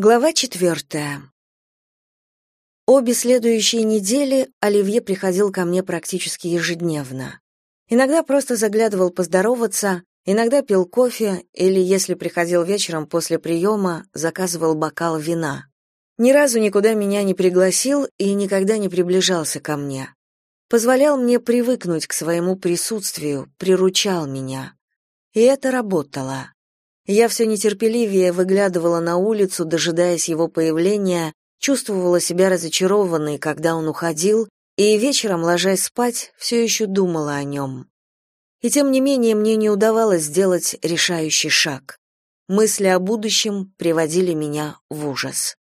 Глава четвертая. Обе следующие недели Оливье приходил ко мне практически ежедневно. Иногда просто заглядывал поздороваться, иногда пил кофе или, если приходил вечером после приема, заказывал бокал вина. Ни разу никуда меня не пригласил и никогда не приближался ко мне. Позволял мне привыкнуть к своему присутствию, приручал меня. И это работало. Я все нетерпеливее выглядывала на улицу, дожидаясь его появления, чувствовала себя разочарованной, когда он уходил, и вечером, ложась спать, все еще думала о нем. И тем не менее мне не удавалось сделать решающий шаг. Мысли о будущем приводили меня в ужас.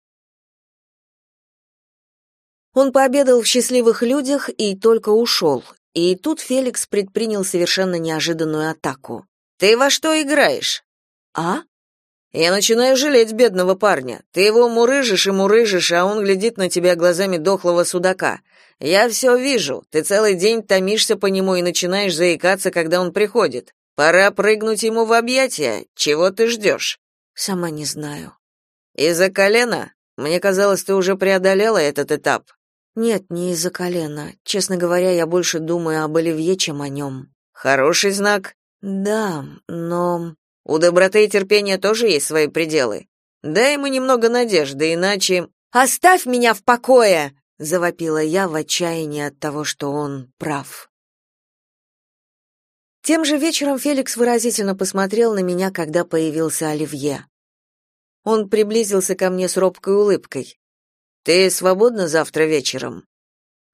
Он пообедал в счастливых людях и только ушел. И тут Феликс предпринял совершенно неожиданную атаку. «Ты во что играешь?» «А?» «Я начинаю жалеть бедного парня. Ты его мурыжишь и мурыжишь, а он глядит на тебя глазами дохлого судака. Я все вижу. Ты целый день томишься по нему и начинаешь заикаться, когда он приходит. Пора прыгнуть ему в объятия. Чего ты ждешь?» «Сама не знаю». «Из-за колена? Мне казалось, ты уже преодолела этот этап». «Нет, не из-за колена. Честно говоря, я больше думаю об Оливье, чем о нем». «Хороший знак». «Да, но...» У доброты и терпения тоже есть свои пределы. Дай ему немного надежды, иначе... «Оставь меня в покое!» — завопила я в отчаянии от того, что он прав. Тем же вечером Феликс выразительно посмотрел на меня, когда появился Оливье. Он приблизился ко мне с робкой улыбкой. «Ты свободна завтра вечером?»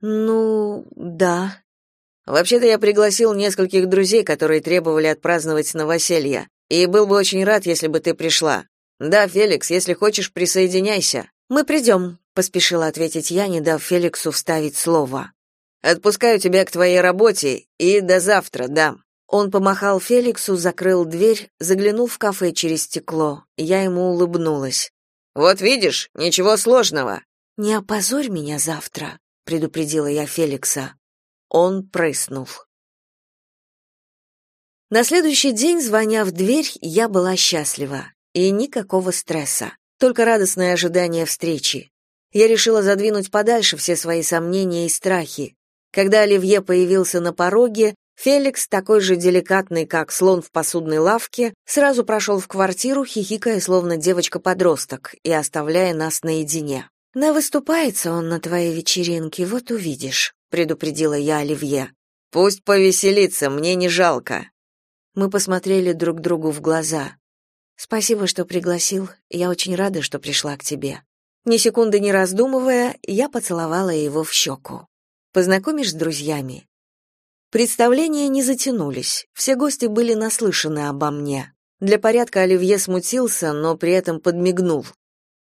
«Ну, да». «Вообще-то я пригласил нескольких друзей, которые требовали отпраздновать новоселье. И был бы очень рад, если бы ты пришла. Да, Феликс, если хочешь, присоединяйся. Мы придем», — поспешила ответить я, не дав Феликсу вставить слово. Отпускаю тебя к твоей работе и до завтра, да. Он помахал Феликсу, закрыл дверь, заглянул в кафе через стекло. Я ему улыбнулась. Вот видишь, ничего сложного. Не опозорь меня завтра, предупредила я Феликса. Он прыснул. На следующий день, звоня в дверь, я была счастлива. И никакого стресса, только радостное ожидание встречи. Я решила задвинуть подальше все свои сомнения и страхи. Когда Оливье появился на пороге, Феликс, такой же деликатный, как слон в посудной лавке, сразу прошел в квартиру, хихикая, словно девочка-подросток, и оставляя нас наедине. «На выступается он на твоей вечеринке, вот увидишь», — предупредила я Оливье. «Пусть повеселится, мне не жалко», мы посмотрели друг другу в глаза. Спасибо, что пригласил. Я очень рада, что пришла к тебе. Ни секунды не раздумывая, я поцеловала его в щеку. Познакомишь с друзьями? Представления не затянулись. Все гости были наслышаны обо мне. Для порядка Оливье смутился, но при этом подмигнул.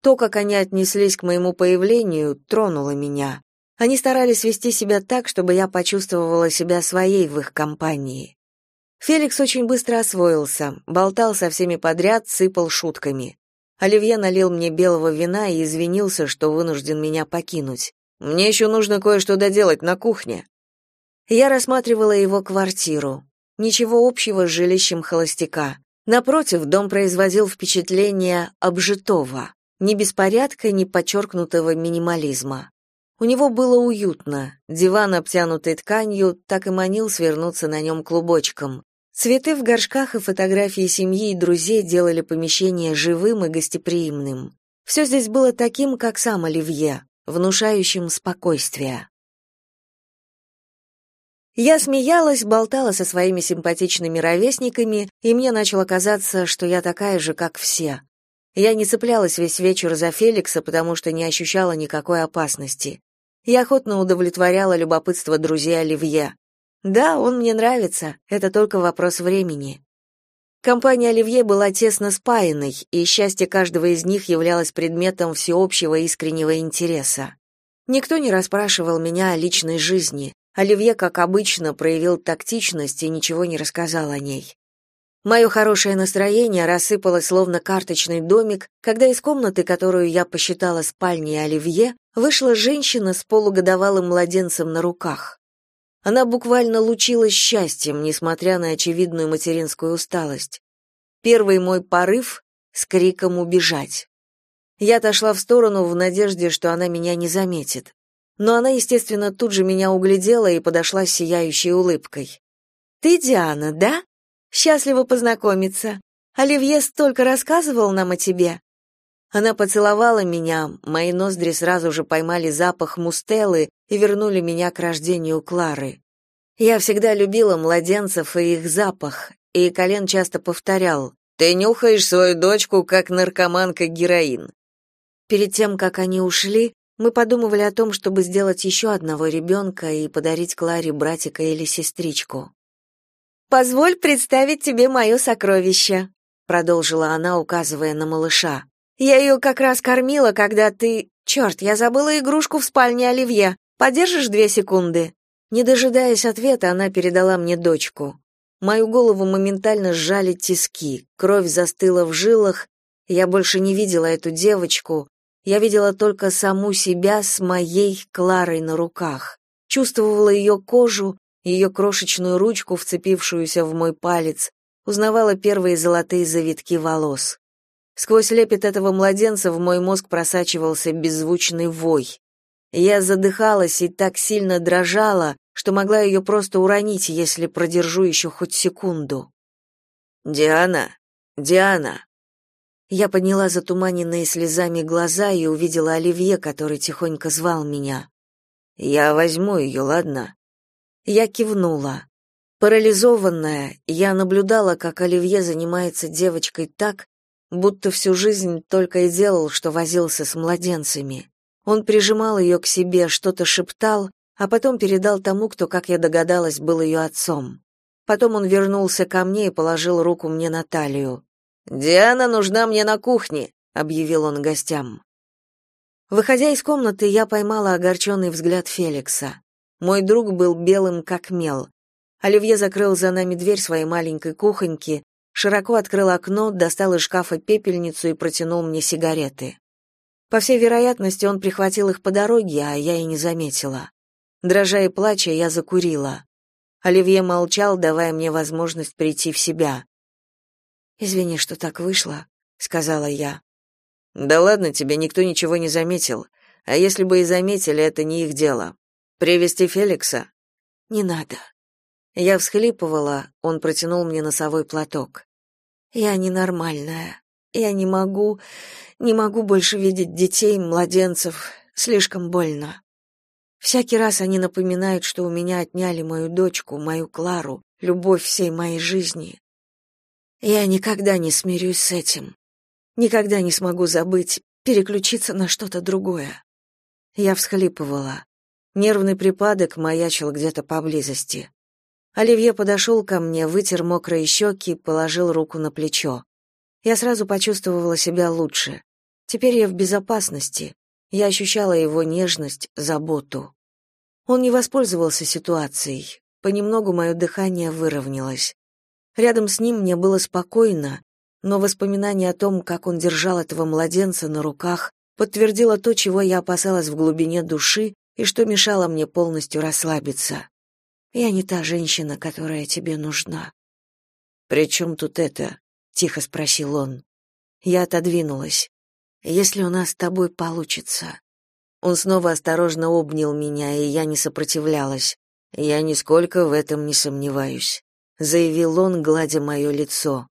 То, как они отнеслись к моему появлению, тронуло меня. Они старались вести себя так, чтобы я почувствовала себя своей в их компании. Феликс очень быстро освоился, болтал со всеми подряд, сыпал шутками. Оливье налил мне белого вина и извинился, что вынужден меня покинуть. Мне еще нужно кое-что доделать на кухне. Я рассматривала его квартиру. Ничего общего с жилищем холостяка. Напротив, дом производил впечатление обжитого, ни беспорядка, ни подчеркнутого минимализма. У него было уютно. Диван, обтянутый тканью, так и манил свернуться на нем клубочком. Цветы в горшках и фотографии семьи и друзей делали помещение живым и гостеприимным. Все здесь было таким, как сам Оливье, внушающим спокойствие. Я смеялась, болтала со своими симпатичными ровесниками, и мне начало казаться, что я такая же, как все. Я не цеплялась весь вечер за Феликса, потому что не ощущала никакой опасности. Я охотно удовлетворяла любопытство друзей Оливье. Да, он мне нравится, это только вопрос времени. Компания Оливье была тесно спаянной, и счастье каждого из них являлось предметом всеобщего искреннего интереса. Никто не расспрашивал меня о личной жизни. Оливье, как обычно, проявил тактичность и ничего не рассказал о ней. Мое хорошее настроение рассыпалось словно карточный домик, когда из комнаты, которую я посчитала спальней Оливье, вышла женщина с полугодовалым младенцем на руках. Она буквально лучилась счастьем, несмотря на очевидную материнскую усталость. Первый мой порыв — с криком убежать. Я отошла в сторону в надежде, что она меня не заметит. Но она, естественно, тут же меня углядела и подошла с сияющей улыбкой. «Ты Диана, да? Счастливо познакомиться. Оливье столько рассказывал нам о тебе». Она поцеловала меня, мои ноздри сразу же поймали запах мустеллы и вернули меня к рождению Клары. Я всегда любила младенцев и их запах, и Колен часто повторял «Ты нюхаешь свою дочку, как наркоманка героин». Перед тем, как они ушли, мы подумывали о том, чтобы сделать еще одного ребенка и подарить Кларе братика или сестричку. «Позволь представить тебе мое сокровище», — продолжила она, указывая на малыша. «Я ее как раз кормила, когда ты... Черт, я забыла игрушку в спальне Оливье. Подержишь две секунды?» Не дожидаясь ответа, она передала мне дочку. Мою голову моментально сжали тиски, кровь застыла в жилах, я больше не видела эту девочку, я видела только саму себя с моей Кларой на руках, чувствовала ее кожу, ее крошечную ручку, вцепившуюся в мой палец, узнавала первые золотые завитки волос. Сквозь лепет этого младенца в мой мозг просачивался беззвучный вой. Я задыхалась и так сильно дрожала, что могла ее просто уронить, если продержу еще хоть секунду. «Диана! Диана!» Я подняла затуманенные слезами глаза и увидела Оливье, который тихонько звал меня. «Я возьму ее, ладно?» Я кивнула. Парализованная, я наблюдала, как Оливье занимается девочкой так, будто всю жизнь только и делал, что возился с младенцами. Он прижимал ее к себе, что-то шептал, а потом передал тому, кто, как я догадалась, был ее отцом. Потом он вернулся ко мне и положил руку мне на талию. «Диана нужна мне на кухне», — объявил он гостям. Выходя из комнаты, я поймала огорченный взгляд Феликса. Мой друг был белым как мел. Оливье закрыл за нами дверь своей маленькой кухоньки, широко открыл окно, достал из шкафа пепельницу и протянул мне сигареты. По всей вероятности, он прихватил их по дороге, а я и не заметила. Дрожа и плача, я закурила. Оливье молчал, давая мне возможность прийти в себя. «Извини, что так вышло», — сказала я. «Да ладно тебе, никто ничего не заметил. А если бы и заметили, это не их дело. Привести Феликса?» «Не надо». Я всхлипывала, он протянул мне носовой платок. «Я ненормальная. Я не могу, не могу больше видеть детей, младенцев. Слишком больно. Всякий раз они напоминают, что у меня отняли мою дочку, мою Клару, любовь всей моей жизни. Я никогда не смирюсь с этим. Никогда не смогу забыть, переключиться на что-то другое. Я всхлипывала. Нервный припадок маячил где-то поблизости. Оливье подошел ко мне, вытер мокрые щеки, положил руку на плечо. Я сразу почувствовала себя лучше. Теперь я в безопасности. Я ощущала его нежность, заботу. Он не воспользовался ситуацией. Понемногу мое дыхание выровнялось. Рядом с ним мне было спокойно, но воспоминание о том, как он держал этого младенца на руках, подтвердило то, чего я опасалась в глубине души и что мешало мне полностью расслабиться. Я не та женщина, которая тебе нужна. «При чем тут это?» тихо спросил он. Я отодвинулась. Если у нас с тобой получится. Он снова осторожно обнял меня, и я не сопротивлялась. Я нисколько в этом не сомневаюсь, заявил он, гладя мое лицо.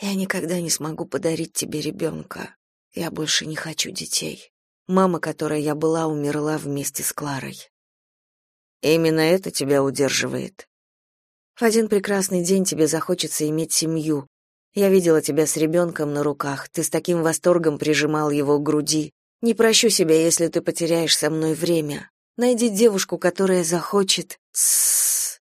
Я никогда не смогу подарить тебе ребенка. Я больше не хочу детей. Мама, которой я была, умерла вместе с Кларой. Именно это тебя удерживает. В один прекрасный день тебе захочется иметь семью, я видела тебя с ребенком на руках, ты с таким восторгом прижимал его к груди. Не прощу себя, если ты потеряешь со мной время. Найди девушку, которая захочет. Тссс.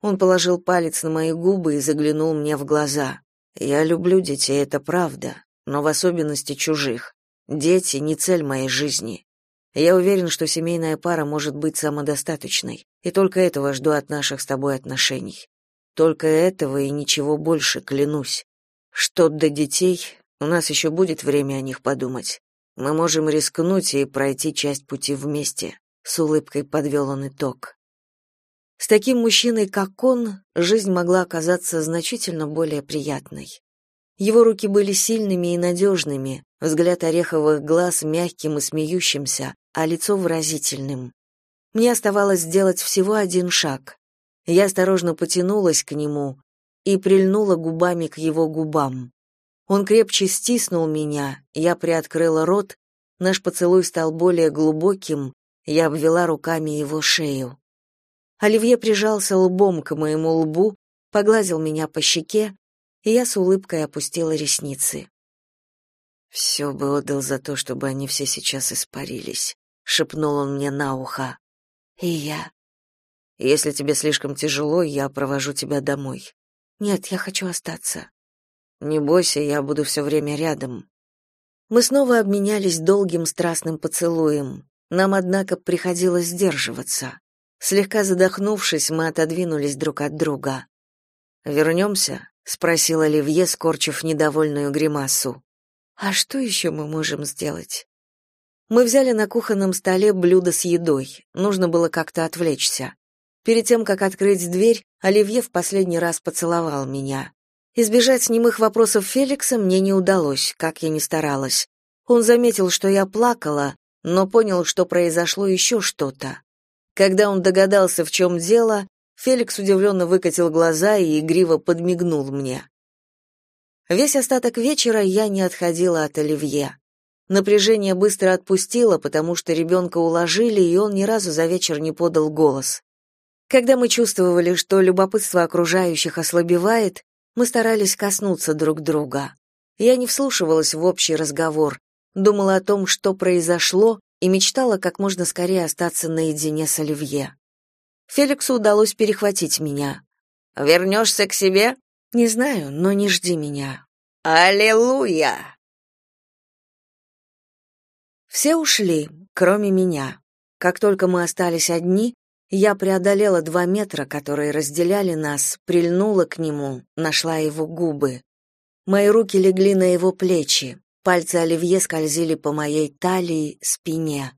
Он положил палец на мои губы и заглянул мне в глаза. Я люблю детей, это правда, но в особенности чужих. Дети не цель моей жизни. Я уверен, что семейная пара может быть самодостаточной, и только этого жду от наших с тобой отношений. Только этого и ничего больше, клянусь. Что до детей, у нас еще будет время о них подумать. Мы можем рискнуть и пройти часть пути вместе, с улыбкой подвел он итог. С таким мужчиной, как он, жизнь могла оказаться значительно более приятной. Его руки были сильными и надежными, взгляд ореховых глаз мягким и смеющимся, а лицо выразительным. Мне оставалось сделать всего один шаг. Я осторожно потянулась к нему и прильнула губами к его губам. Он крепче стиснул меня, я приоткрыла рот, наш поцелуй стал более глубоким, я обвела руками его шею. Оливье прижался лбом к моему лбу, погладил меня по щеке, и я с улыбкой опустила ресницы. «Все бы отдал за то, чтобы они все сейчас испарились», — шепнул он мне на ухо. «И я». «Если тебе слишком тяжело, я провожу тебя домой». «Нет, я хочу остаться». «Не бойся, я буду все время рядом». Мы снова обменялись долгим страстным поцелуем. Нам, однако, приходилось сдерживаться. Слегка задохнувшись, мы отодвинулись друг от друга. «Вернемся?» — спросил Оливье, скорчив недовольную гримасу. «А что еще мы можем сделать?» Мы взяли на кухонном столе блюдо с едой. Нужно было как-то отвлечься. Перед тем, как открыть дверь, Оливье в последний раз поцеловал меня. Избежать немых вопросов Феликса мне не удалось, как я ни старалась. Он заметил, что я плакала, но понял, что произошло еще что-то. Когда он догадался, в чем дело, Феликс удивленно выкатил глаза и игриво подмигнул мне. Весь остаток вечера я не отходила от Оливье. Напряжение быстро отпустило, потому что ребенка уложили, и он ни разу за вечер не подал голос. Когда мы чувствовали, что любопытство окружающих ослабевает, мы старались коснуться друг друга. Я не вслушивалась в общий разговор, думала о том, что произошло, и мечтала как можно скорее остаться наедине с Оливье. Феликсу удалось перехватить меня. «Вернешься к себе?» «Не знаю, но не жди меня». «Аллилуйя!» Все ушли, кроме меня. Как только мы остались одни, я преодолела два метра, которые разделяли нас, прильнула к нему, нашла его губы. Мои руки легли на его плечи, пальцы Оливье скользили по моей талии, спине.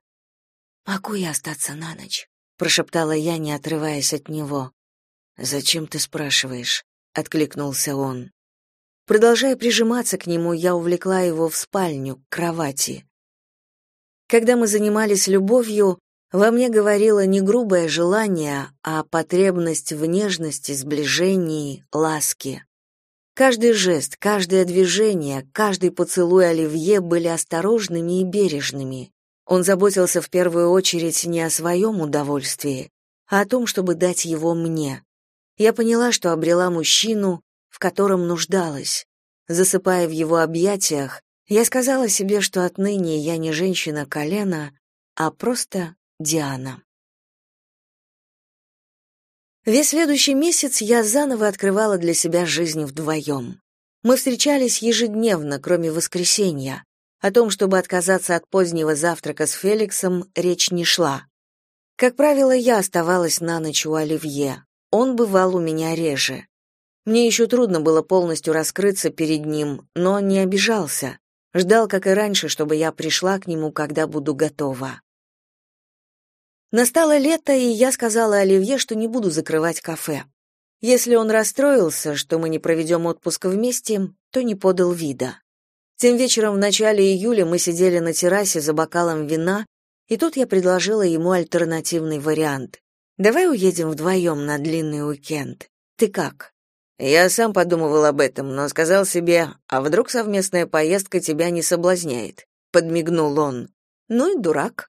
«Могу я остаться на ночь?» прошептала я, не отрываясь от него. Зачем ты спрашиваешь? откликнулся он. Продолжая прижиматься к нему, я увлекла его в спальню, к кровати. Когда мы занимались любовью, во мне говорило не грубое желание, а потребность в нежности, сближении, ласке. Каждый жест, каждое движение, каждый поцелуй Оливье были осторожными и бережными. Он заботился в первую очередь не о своем удовольствии, а о том, чтобы дать его мне. Я поняла, что обрела мужчину, в котором нуждалась. Засыпая в его объятиях, я сказала себе, что отныне я не женщина колена, а просто Диана. Весь следующий месяц я заново открывала для себя жизнь вдвоем. Мы встречались ежедневно, кроме воскресенья. О том, чтобы отказаться от позднего завтрака с Феликсом, речь не шла. Как правило, я оставалась на ночь у Оливье. Он бывал у меня реже. Мне еще трудно было полностью раскрыться перед ним, но он не обижался. Ждал, как и раньше, чтобы я пришла к нему, когда буду готова. Настало лето, и я сказала Оливье, что не буду закрывать кафе. Если он расстроился, что мы не проведем отпуск вместе, то не подал вида. Тем вечером в начале июля мы сидели на террасе за бокалом вина, и тут я предложила ему альтернативный вариант. Давай уедем вдвоем на длинный уикенд. Ты как? Я сам подумывал об этом, но сказал себе, а вдруг совместная поездка тебя не соблазняет, подмигнул он. Ну и дурак.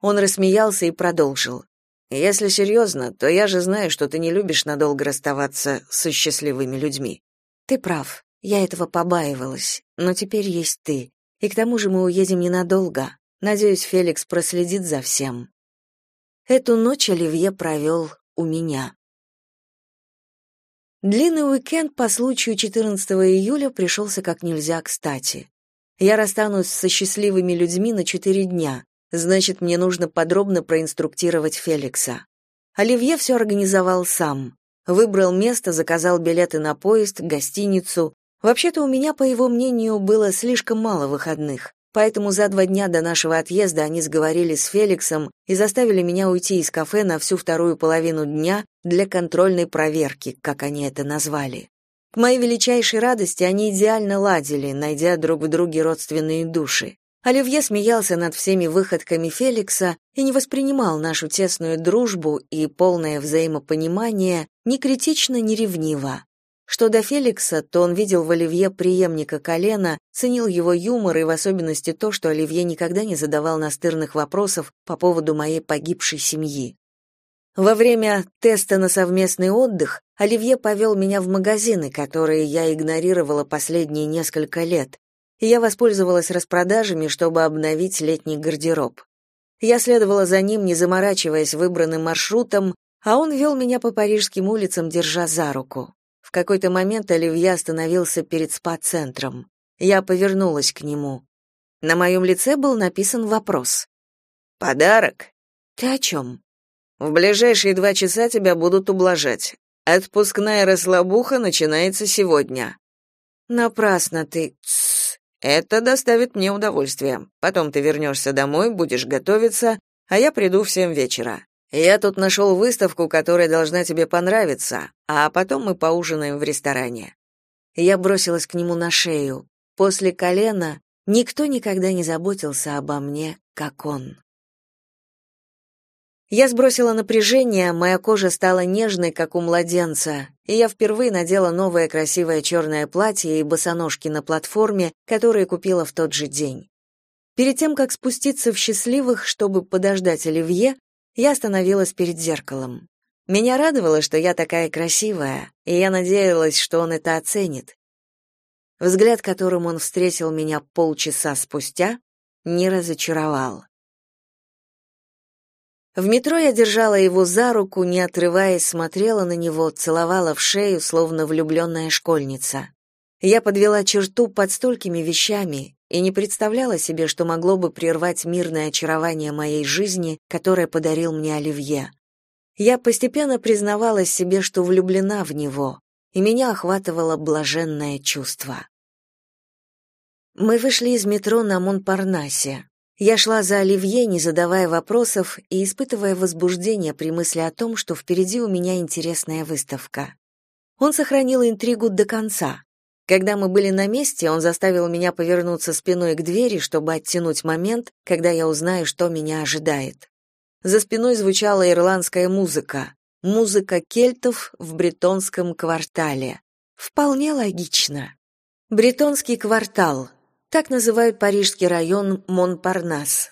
Он рассмеялся и продолжил. Если серьезно, то я же знаю, что ты не любишь надолго расставаться со счастливыми людьми. Ты прав. Я этого побаивалась, но теперь есть ты. И к тому же мы уедем ненадолго. Надеюсь, Феликс проследит за всем. Эту ночь Оливье провел у меня. Длинный уикенд по случаю 14 июля пришелся как нельзя кстати. Я расстанусь со счастливыми людьми на четыре дня, значит, мне нужно подробно проинструктировать Феликса. Оливье все организовал сам. Выбрал место, заказал билеты на поезд, гостиницу, Вообще-то у меня, по его мнению, было слишком мало выходных, поэтому за два дня до нашего отъезда они сговорились с Феликсом и заставили меня уйти из кафе на всю вторую половину дня для контрольной проверки, как они это назвали. К моей величайшей радости они идеально ладили, найдя друг в друге родственные души. Оливье смеялся над всеми выходками Феликса и не воспринимал нашу тесную дружбу и полное взаимопонимание ни критично, ни ревниво. Что до Феликса, то он видел в Оливье преемника колена, ценил его юмор и в особенности то, что Оливье никогда не задавал настырных вопросов по поводу моей погибшей семьи. Во время теста на совместный отдых Оливье повел меня в магазины, которые я игнорировала последние несколько лет, и я воспользовалась распродажами, чтобы обновить летний гардероб. Я следовала за ним, не заморачиваясь выбранным маршрутом, а он вел меня по парижским улицам, держа за руку. В какой-то момент Оливье остановился перед спа-центром. Я повернулась к нему. На моем лице был написан вопрос. «Подарок?» «Ты о чем?» В ближайшие два часа тебя будут ублажать. Отпускная расслабуха начинается сегодня. Напрасно ты. Тс. Это доставит мне удовольствие. Потом ты вернешься домой, будешь готовиться, а я приду в семь вечера. Я тут нашел выставку, которая должна тебе понравиться, а потом мы поужинаем в ресторане. Я бросилась к нему на шею. После колена никто никогда не заботился обо мне, как он. Я сбросила напряжение, моя кожа стала нежной, как у младенца, и я впервые надела новое красивое черное платье и босоножки на платформе, которые купила в тот же день. Перед тем, как спуститься в счастливых, чтобы подождать Оливье, я остановилась перед зеркалом. Меня радовало, что я такая красивая, и я надеялась, что он это оценит. Взгляд, которым он встретил меня полчаса спустя, не разочаровал. В метро я держала его за руку, не отрываясь, смотрела на него, целовала в шею, словно влюбленная школьница. Я подвела черту под столькими вещами и не представляла себе, что могло бы прервать мирное очарование моей жизни, которое подарил мне Оливье. Я постепенно признавалась себе, что влюблена в него, и меня охватывало блаженное чувство. Мы вышли из метро на Монпарнасе. Я шла за Оливье, не задавая вопросов и испытывая возбуждение при мысли о том, что впереди у меня интересная выставка. Он сохранил интригу до конца. Когда мы были на месте, он заставил меня повернуться спиной к двери, чтобы оттянуть момент, когда я узнаю, что меня ожидает. За спиной звучала ирландская музыка. Музыка кельтов в бретонском квартале. Вполне логично. Бретонский квартал так называют парижский район Монпарнас.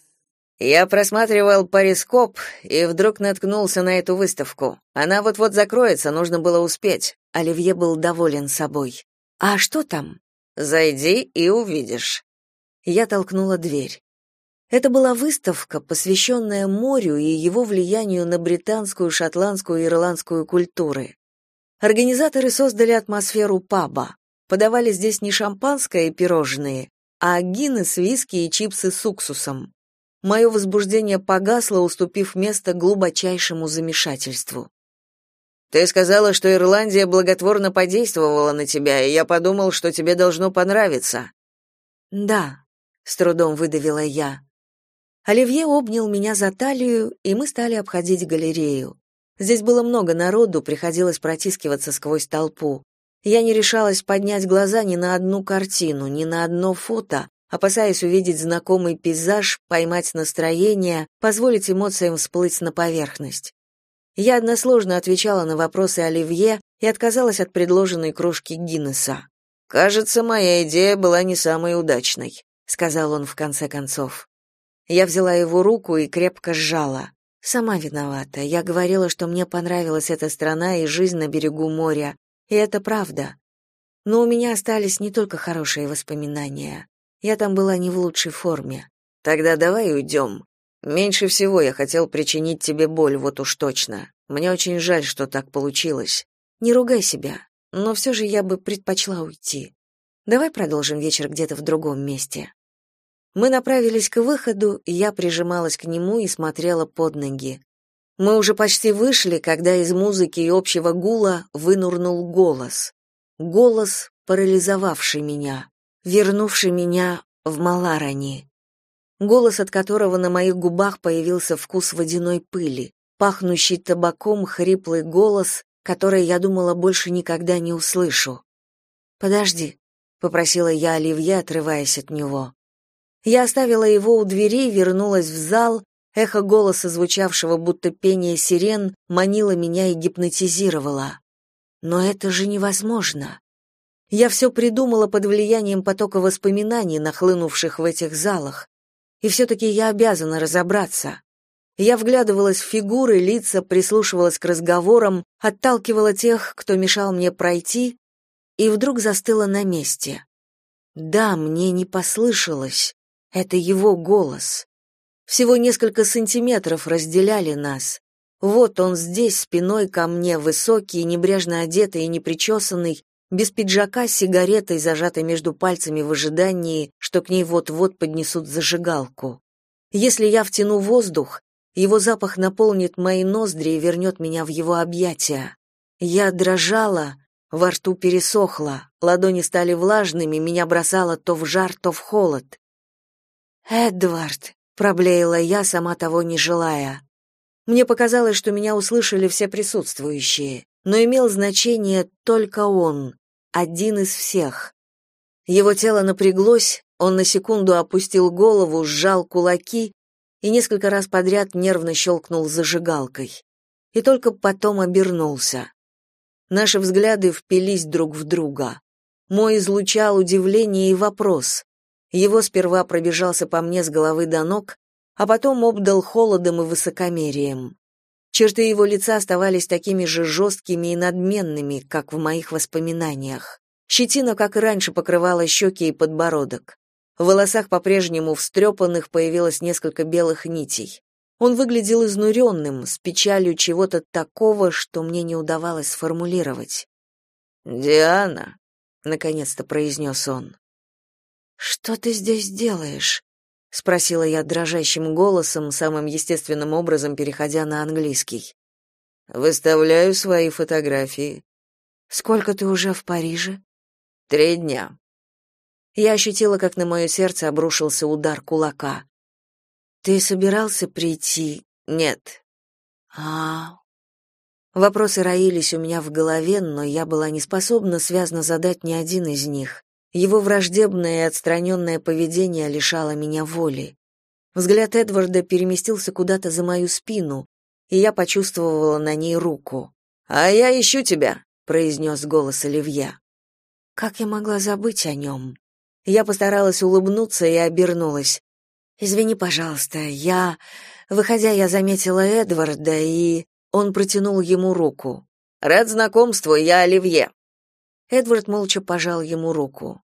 Я просматривал парископ и вдруг наткнулся на эту выставку. Она вот-вот закроется, нужно было успеть. Оливье был доволен собой. А что там? Зайди и увидишь. Я толкнула дверь. Это была выставка, посвященная морю и его влиянию на британскую, шотландскую и ирландскую культуры. Организаторы создали атмосферу паба. Подавали здесь не шампанское и пирожные, а Гиннес, виски и чипсы с уксусом. Мое возбуждение погасло, уступив место глубочайшему замешательству. Ты сказала, что Ирландия благотворно подействовала на тебя, и я подумал, что тебе должно понравиться. Да, с трудом выдавила я. Оливье обнял меня за талию, и мы стали обходить галерею. Здесь было много народу, приходилось протискиваться сквозь толпу. Я не решалась поднять глаза ни на одну картину, ни на одно фото, опасаясь увидеть знакомый пейзаж, поймать настроение, позволить эмоциям всплыть на поверхность. Я односложно отвечала на вопросы Оливье и отказалась от предложенной кружки Гиннесса. «Кажется, моя идея была не самой удачной», — сказал он в конце концов. Я взяла его руку и крепко сжала. Сама виновата. Я говорила, что мне понравилась эта страна и жизнь на берегу моря, и это правда. Но у меня остались не только хорошие воспоминания. Я там была не в лучшей форме. Тогда давай уйдем. Меньше всего я хотел причинить тебе боль, вот уж точно. Мне очень жаль, что так получилось. Не ругай себя, но все же я бы предпочла уйти. Давай продолжим вечер где-то в другом месте. Мы направились к выходу, и я прижималась к нему и смотрела под ноги. Мы уже почти вышли, когда из музыки и общего гула вынурнул голос. Голос, парализовавший меня, вернувший меня в Маларани. Голос, от которого на моих губах появился вкус водяной пыли, пахнущий табаком хриплый голос, который я думала больше никогда не услышу. Подожди, попросила я Оливье, отрываясь от него. Я оставила его у двери, вернулась в зал, эхо голоса, звучавшего будто пение сирен, манило меня и гипнотизировало. Но это же невозможно. Я все придумала под влиянием потока воспоминаний, нахлынувших в этих залах. И все-таки я обязана разобраться. Я вглядывалась в фигуры, лица, прислушивалась к разговорам, отталкивала тех, кто мешал мне пройти, и вдруг застыла на месте. Да, мне не послышалось. Это его голос. Всего несколько сантиметров разделяли нас. Вот он здесь, спиной ко мне, высокий, небрежно одетый и непричесанный, без пиджака с сигаретой, зажатой между пальцами в ожидании, что к ней вот-вот поднесут зажигалку. Если я втяну воздух, его запах наполнит мои ноздри и вернет меня в его объятия. Я дрожала, во рту пересохло, ладони стали влажными, меня бросало то в жар, то в холод. «Эдвард», — проблеяла я, сама того не желая. Мне показалось, что меня услышали все присутствующие но имел значение только он, один из всех. Его тело напряглось, он на секунду опустил голову, сжал кулаки и несколько раз подряд нервно щелкнул зажигалкой. И только потом обернулся. Наши взгляды впились друг в друга. Мой излучал удивление и вопрос. Его сперва пробежался по мне с головы до ног, а потом обдал холодом и высокомерием. Черты его лица оставались такими же жесткими и надменными, как в моих воспоминаниях. Щетина, как и раньше, покрывала щеки и подбородок. В волосах по-прежнему встрепанных появилось несколько белых нитей. Он выглядел изнуренным, с печалью чего-то такого, что мне не удавалось сформулировать. «Диана», — наконец-то произнес он. «Что ты здесь делаешь?» Спросила я дрожащим голосом, самым естественным образом переходя на английский. Выставляю свои фотографии. Сколько ты уже в Париже? Три дня. Я ощутила, как на мое сердце обрушился удар кулака. Ты собирался прийти? Нет. А. Вопросы роились у меня в голове, но я была не способна связно задать ни один из них. Его враждебное и отстраненное поведение лишало меня воли. Взгляд Эдварда переместился куда-то за мою спину, и я почувствовала на ней руку. «А я ищу тебя», — произнес голос Оливье. Как я могла забыть о нем? Я постаралась улыбнуться и обернулась. «Извини, пожалуйста, я...» Выходя, я заметила Эдварда, и... Он протянул ему руку. «Рад знакомству, я Оливье». Эдвард молча пожал ему руку.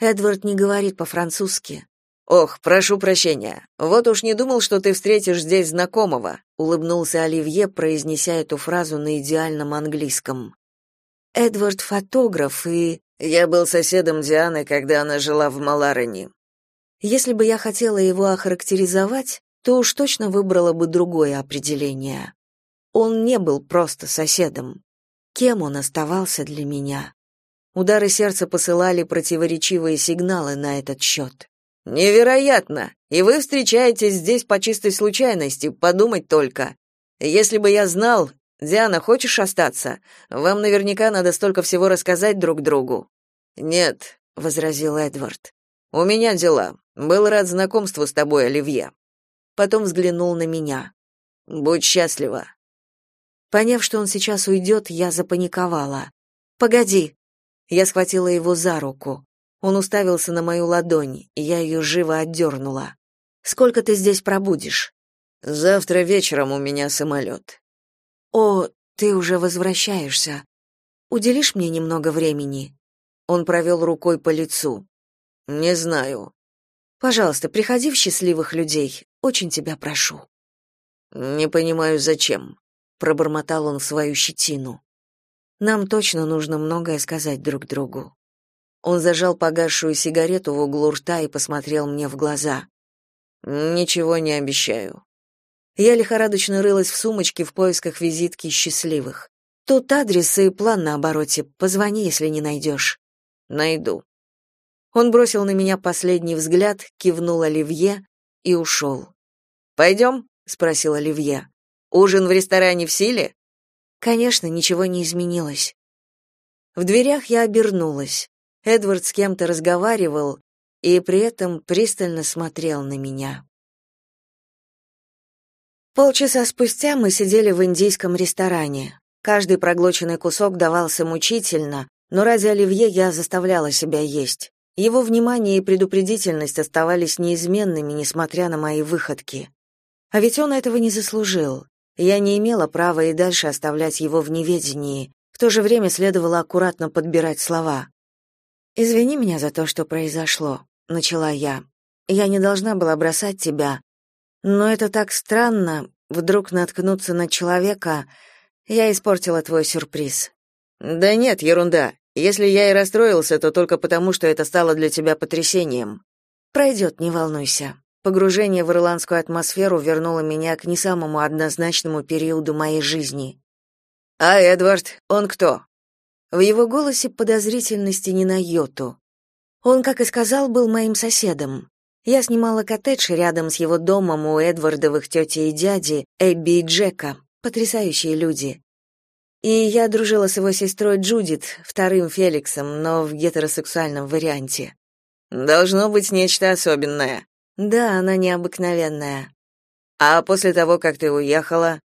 Эдвард не говорит по-французски. Ох, прошу прощения. Вот уж не думал, что ты встретишь здесь знакомого, улыбнулся Оливье, произнеся эту фразу на идеальном английском. Эдвард фотограф и я был соседом Дианы, когда она жила в Маларене. Если бы я хотела его охарактеризовать, то уж точно выбрала бы другое определение. Он не был просто соседом. Кем он оставался для меня? Удары сердца посылали противоречивые сигналы на этот счет. «Невероятно! И вы встречаетесь здесь по чистой случайности, подумать только. Если бы я знал... Диана, хочешь остаться? Вам наверняка надо столько всего рассказать друг другу». «Нет», — возразил Эдвард. «У меня дела. Был рад знакомству с тобой, Оливье». Потом взглянул на меня. «Будь счастлива». Поняв, что он сейчас уйдет, я запаниковала. «Погоди», я схватила его за руку. Он уставился на мою ладонь, и я ее живо отдернула. «Сколько ты здесь пробудешь?» «Завтра вечером у меня самолет». «О, ты уже возвращаешься. Уделишь мне немного времени?» Он провел рукой по лицу. «Не знаю». «Пожалуйста, приходи в счастливых людей. Очень тебя прошу». «Не понимаю, зачем», — пробормотал он в свою щетину. Нам точно нужно многое сказать друг другу. Он зажал погасшую сигарету в углу рта и посмотрел мне в глаза. Ничего не обещаю. Я лихорадочно рылась в сумочке в поисках визитки счастливых. Тут адрес и план на обороте. Позвони, если не найдешь». Найду. Он бросил на меня последний взгляд, кивнул Оливье и ушел. «Пойдем?» — спросил Оливье. «Ужин в ресторане в силе?» Конечно, ничего не изменилось. В дверях я обернулась. Эдвард с кем-то разговаривал и при этом пристально смотрел на меня. Полчаса спустя мы сидели в индийском ресторане. Каждый проглоченный кусок давался мучительно, но ради оливье я заставляла себя есть. Его внимание и предупредительность оставались неизменными, несмотря на мои выходки. А ведь он этого не заслужил. Я не имела права и дальше оставлять его в неведении. В то же время следовало аккуратно подбирать слова. «Извини меня за то, что произошло», — начала я. «Я не должна была бросать тебя, но это так странно, вдруг наткнуться на человека. Я испортила твой сюрприз. Да нет, ерунда. Если я и расстроился, то только потому, что это стало для тебя потрясением. Пройдет, не волнуйся. Погружение в ирландскую атмосферу вернуло меня к не самому однозначному периоду моей жизни. А Эдвард, он кто? В его голосе подозрительности не на йоту. Он, как и сказал, был моим соседом. Я снимала коттедж рядом с его домом у Эдвардовых тети и дяди, Эбби и Джека, потрясающие люди. И я дружила с его сестрой Джудит, вторым Феликсом, но в гетеросексуальном варианте. Должно быть нечто особенное. Да, она необыкновенная. А после того, как ты уехала,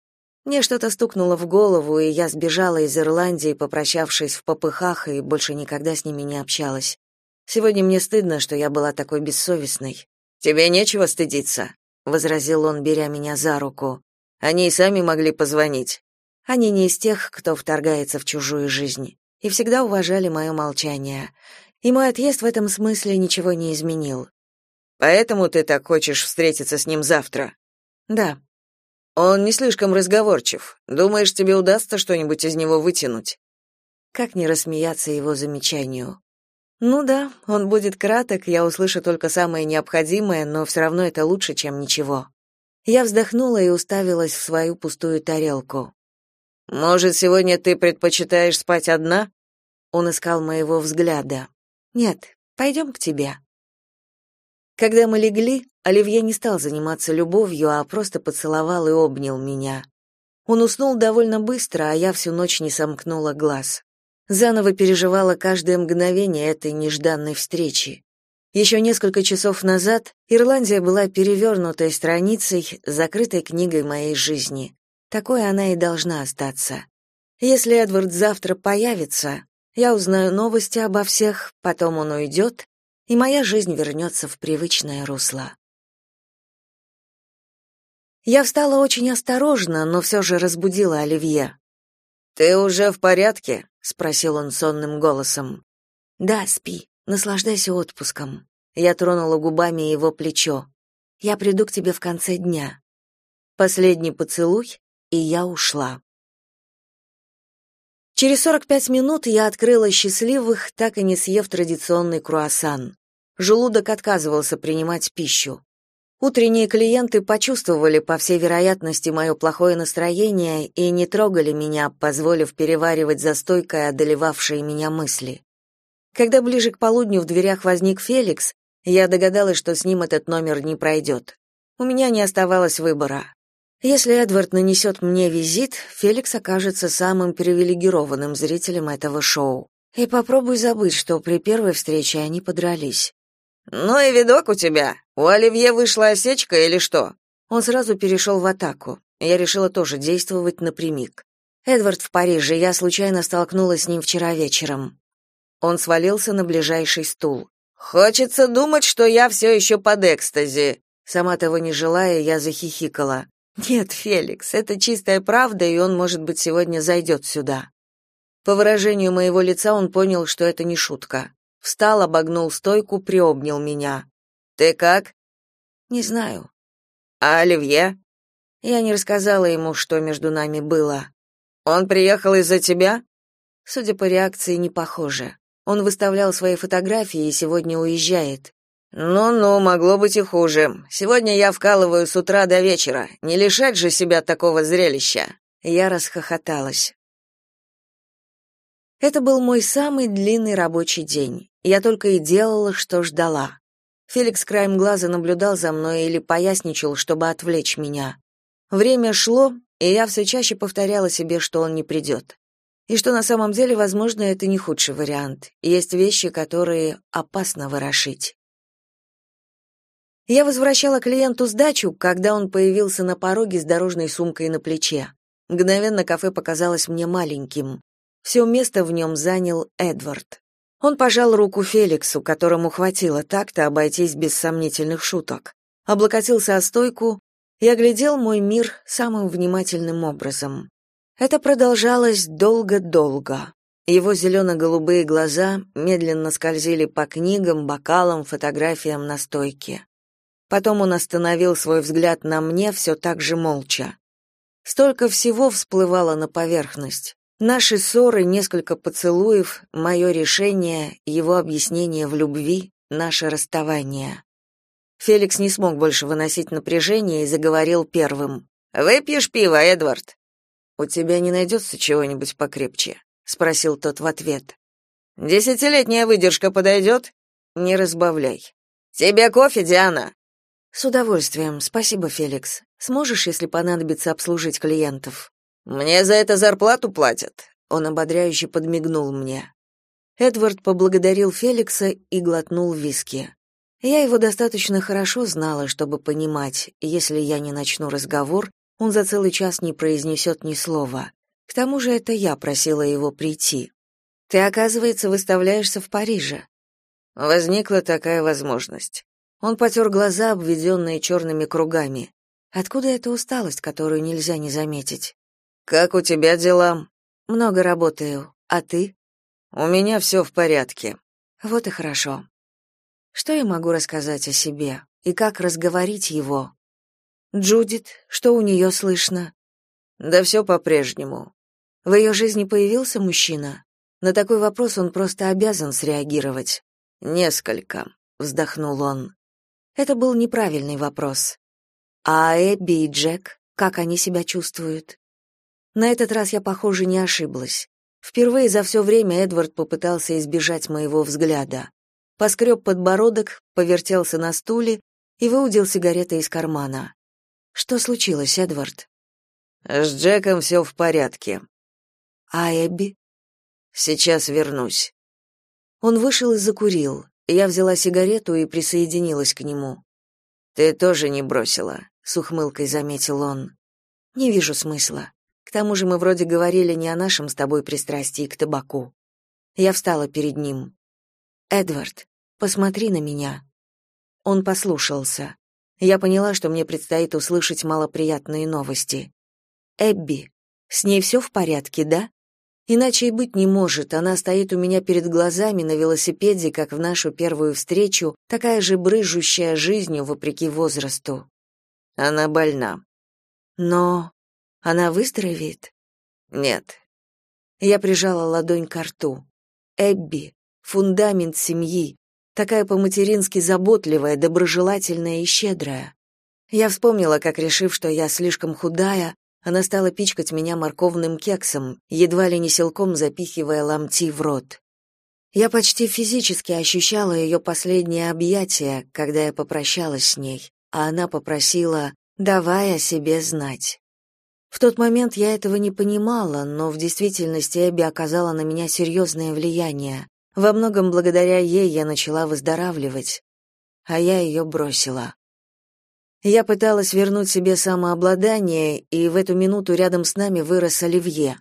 мне что-то стукнуло в голову, и я сбежала из Ирландии, попрощавшись в попыхах, и больше никогда с ними не общалась. Сегодня мне стыдно, что я была такой бессовестной. Тебе нечего стыдиться, возразил он, беря меня за руку. Они и сами могли позвонить. Они не из тех, кто вторгается в чужую жизнь, и всегда уважали мое молчание. И мой отъезд в этом смысле ничего не изменил. Поэтому ты так хочешь встретиться с ним завтра? Да. Он не слишком разговорчив. Думаешь, тебе удастся что-нибудь из него вытянуть? Как не рассмеяться его замечанию? Ну да, он будет краток, я услышу только самое необходимое, но все равно это лучше, чем ничего. Я вздохнула и уставилась в свою пустую тарелку. Может, сегодня ты предпочитаешь спать одна? Он искал моего взгляда. Нет, пойдем к тебе. Когда мы легли, Оливье не стал заниматься любовью, а просто поцеловал и обнял меня. Он уснул довольно быстро, а я всю ночь не сомкнула глаз. Заново переживала каждое мгновение этой нежданной встречи. Еще несколько часов назад Ирландия была перевернутой страницей, закрытой книгой моей жизни. Такой она и должна остаться. Если Эдвард завтра появится, я узнаю новости обо всех, потом он уйдет, и моя жизнь вернется в привычное русло. Я встала очень осторожно, но все же разбудила Оливье. «Ты уже в порядке?» — спросил он сонным голосом. «Да, спи, наслаждайся отпуском». Я тронула губами его плечо. «Я приду к тебе в конце дня». Последний поцелуй, и я ушла. Через 45 минут я открыла счастливых, так и не съев традиционный круассан. Желудок отказывался принимать пищу. Утренние клиенты почувствовали, по всей вероятности, мое плохое настроение и не трогали меня, позволив переваривать за стойкой одолевавшие меня мысли. Когда ближе к полудню в дверях возник Феликс, я догадалась, что с ним этот номер не пройдет. У меня не оставалось выбора. Если Эдвард нанесет мне визит, Феликс окажется самым привилегированным зрителем этого шоу. И попробуй забыть, что при первой встрече они подрались. «Ну и видок у тебя. У Оливье вышла осечка или что?» Он сразу перешел в атаку. Я решила тоже действовать напрямик. Эдвард в Париже, я случайно столкнулась с ним вчера вечером. Он свалился на ближайший стул. «Хочется думать, что я все еще под экстази». Сама того не желая, я захихикала. «Нет, Феликс, это чистая правда, и он, может быть, сегодня зайдет сюда». По выражению моего лица он понял, что это не шутка. Встал, обогнул стойку, приобнял меня. «Ты как?» «Не знаю». «А Оливье?» Я не рассказала ему, что между нами было. «Он приехал из-за тебя?» Судя по реакции, не похоже. Он выставлял свои фотографии и сегодня уезжает. «Ну-ну, могло быть и хуже. Сегодня я вкалываю с утра до вечера. Не лишать же себя такого зрелища». Я расхохоталась. Это был мой самый длинный рабочий день. Я только и делала, что ждала. Феликс краем глаза наблюдал за мной или поясничал, чтобы отвлечь меня. Время шло, и я все чаще повторяла себе, что он не придет. И что на самом деле, возможно, это не худший вариант. Есть вещи, которые опасно ворошить. Я возвращала клиенту сдачу, когда он появился на пороге с дорожной сумкой на плече. Мгновенно кафе показалось мне маленьким. Все место в нем занял Эдвард. Он пожал руку Феликсу, которому хватило так-то обойтись без сомнительных шуток. Облокотился о стойку и оглядел мой мир самым внимательным образом. Это продолжалось долго-долго. Его зелено-голубые глаза медленно скользили по книгам, бокалам, фотографиям на стойке. Потом он остановил свой взгляд на мне все так же молча. Столько всего всплывало на поверхность. Наши ссоры, несколько поцелуев, мое решение, его объяснение в любви, наше расставание. Феликс не смог больше выносить напряжение и заговорил первым. «Выпьешь пиво, Эдвард?» «У тебя не найдется чего-нибудь покрепче?» — спросил тот в ответ. «Десятилетняя выдержка подойдет?» «Не разбавляй». «Тебе кофе, Диана?» «С удовольствием. Спасибо, Феликс. Сможешь, если понадобится, обслужить клиентов?» Мне за это зарплату платят. Он ободряюще подмигнул мне. Эдвард поблагодарил Феликса и глотнул виски. Я его достаточно хорошо знала, чтобы понимать, если я не начну разговор, он за целый час не произнесет ни слова. К тому же это я просила его прийти. Ты, оказывается, выставляешься в Париже. Возникла такая возможность. Он потер глаза, обведенные черными кругами. Откуда эта усталость, которую нельзя не заметить? Как у тебя дела? Много работаю. А ты? У меня все в порядке. Вот и хорошо. Что я могу рассказать о себе и как разговорить его? Джудит, что у нее слышно? Да все по-прежнему. В ее жизни появился мужчина? На такой вопрос он просто обязан среагировать. Несколько, вздохнул он. Это был неправильный вопрос. А Эбби и Джек, как они себя чувствуют? На этот раз я, похоже, не ошиблась. Впервые за все время Эдвард попытался избежать моего взгляда. Поскреб подбородок, повертелся на стуле и выудил сигареты из кармана. «Что случилось, Эдвард?» «С Джеком все в порядке». «А Эбби?» «Сейчас вернусь». Он вышел и закурил. Я взяла сигарету и присоединилась к нему. «Ты тоже не бросила», — с ухмылкой заметил он. «Не вижу смысла. К тому же мы вроде говорили не о нашем с тобой пристрастии к табаку. Я встала перед ним. Эдвард, посмотри на меня. Он послушался. Я поняла, что мне предстоит услышать малоприятные новости. Эбби, с ней все в порядке, да? Иначе и быть не может. Она стоит у меня перед глазами на велосипеде, как в нашу первую встречу, такая же брыжущая жизнью вопреки возрасту. Она больна. Но она выздоровеет? Нет. Я прижала ладонь к рту. Эбби, фундамент семьи, такая по-матерински заботливая, доброжелательная и щедрая. Я вспомнила, как, решив, что я слишком худая, она стала пичкать меня морковным кексом, едва ли не силком запихивая ломти в рот. Я почти физически ощущала ее последнее объятие, когда я попрощалась с ней, а она попросила «давай о себе знать». В тот момент я этого не понимала, но в действительности Эбби оказала на меня серьезное влияние. Во многом благодаря ей я начала выздоравливать, а я ее бросила. Я пыталась вернуть себе самообладание, и в эту минуту рядом с нами вырос Оливье.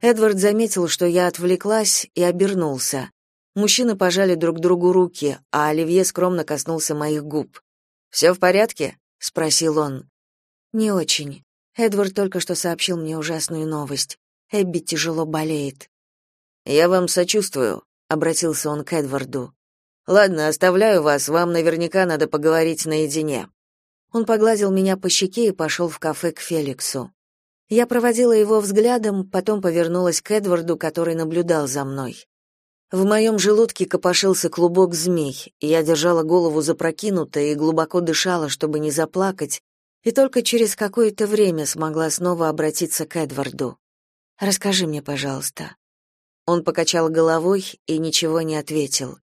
Эдвард заметил, что я отвлеклась, и обернулся. Мужчины пожали друг другу руки, а Оливье скромно коснулся моих губ. «Все в порядке?» — спросил он. «Не очень. Эдвард только что сообщил мне ужасную новость. Эбби тяжело болеет. Я вам сочувствую, обратился он к Эдварду. Ладно, оставляю вас, вам наверняка надо поговорить наедине. Он погладил меня по щеке и пошел в кафе к Феликсу. Я проводила его взглядом, потом повернулась к Эдварду, который наблюдал за мной. В моем желудке копошился клубок змей, и я держала голову запрокинутой и глубоко дышала, чтобы не заплакать, и только через какое-то время смогла снова обратиться к Эдварду. «Расскажи мне, пожалуйста». Он покачал головой и ничего не ответил.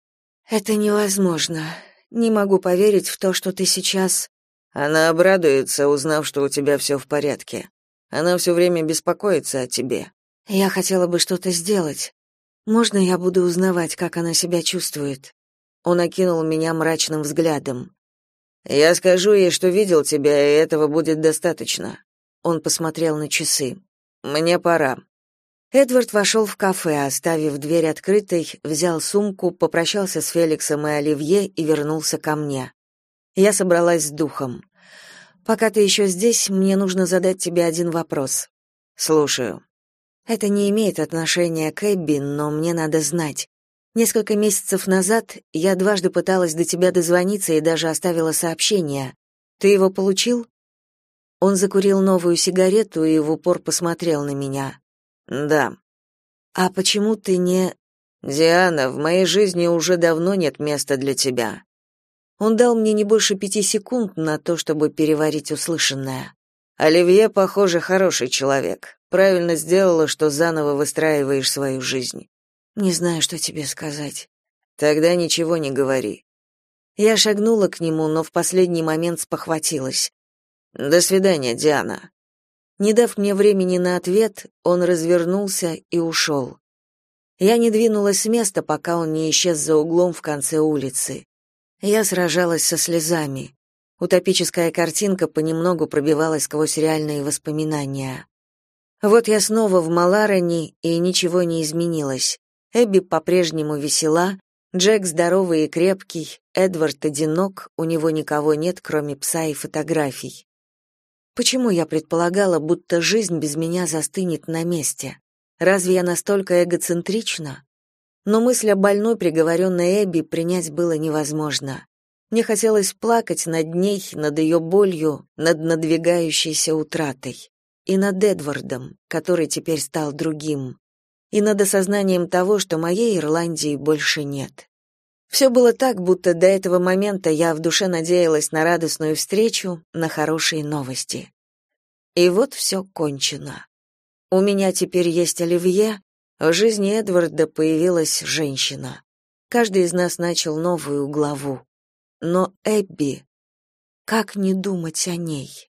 «Это невозможно. Не могу поверить в то, что ты сейчас...» Она обрадуется, узнав, что у тебя все в порядке. Она все время беспокоится о тебе. Я хотела бы что-то сделать. Можно я буду узнавать, как она себя чувствует? Он окинул меня мрачным взглядом. Я скажу ей, что видел тебя, и этого будет достаточно. Он посмотрел на часы. Мне пора. Эдвард вошел в кафе, оставив дверь открытой, взял сумку, попрощался с Феликсом и Оливье и вернулся ко мне. Я собралась с духом. Пока ты еще здесь, мне нужно задать тебе один вопрос. Слушаю. Это не имеет отношения к Эбби, но мне надо знать. Несколько месяцев назад я дважды пыталась до тебя дозвониться и даже оставила сообщение. Ты его получил? Он закурил новую сигарету и в упор посмотрел на меня. Да. А почему ты не Диана, в моей жизни уже давно нет места для тебя. Он дал мне не больше пяти секунд на то, чтобы переварить услышанное. Оливье, похоже, хороший человек. Правильно сделала, что заново выстраиваешь свою жизнь. Не знаю, что тебе сказать. Тогда ничего не говори. Я шагнула к нему, но в последний момент спохватилась. До свидания, Диана. Не дав мне времени на ответ, он развернулся и ушел. Я не двинулась с места, пока он не исчез за углом в конце улицы. Я сражалась со слезами. Утопическая картинка понемногу пробивалась сквозь реальные воспоминания. Вот я снова в Малароне, и ничего не изменилось. Эбби по-прежнему весела, Джек здоровый и крепкий, Эдвард одинок, у него никого нет, кроме пса и фотографий. Почему я предполагала, будто жизнь без меня застынет на месте? Разве я настолько эгоцентрична? Но мысль о больной приговоренной Эбби принять было невозможно. Мне хотелось плакать над ней, над ее болью, над надвигающейся утратой. И над Эдвардом, который теперь стал другим и над осознанием того, что моей Ирландии больше нет. Все было так, будто до этого момента я в душе надеялась на радостную встречу, на хорошие новости. И вот все кончено. У меня теперь есть Оливье, в жизни Эдварда появилась женщина. Каждый из нас начал новую главу. Но Эбби, как не думать о ней?